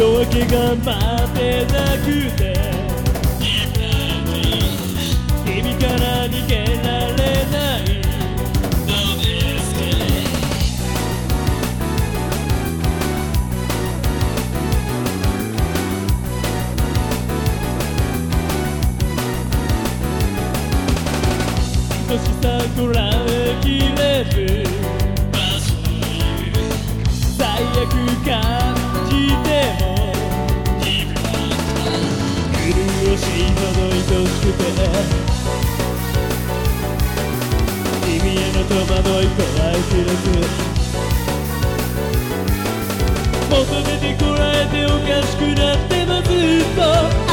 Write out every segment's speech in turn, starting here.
夜明けが待てなくて君から逃げられない愛しさこらえきれず少し愛しくて君への戸惑いかららず求めてこらえておかしくなってもずっと。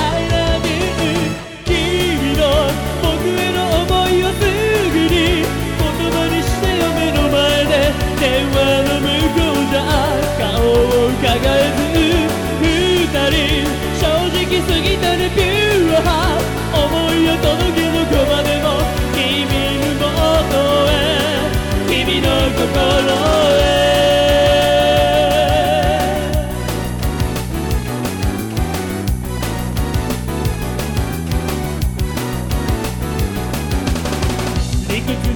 心へ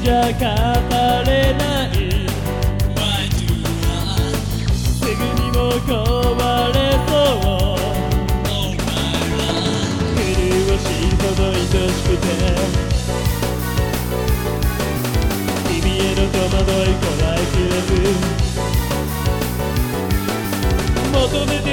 じゃ語れないも壊れそう狂わし愛しくてま求めて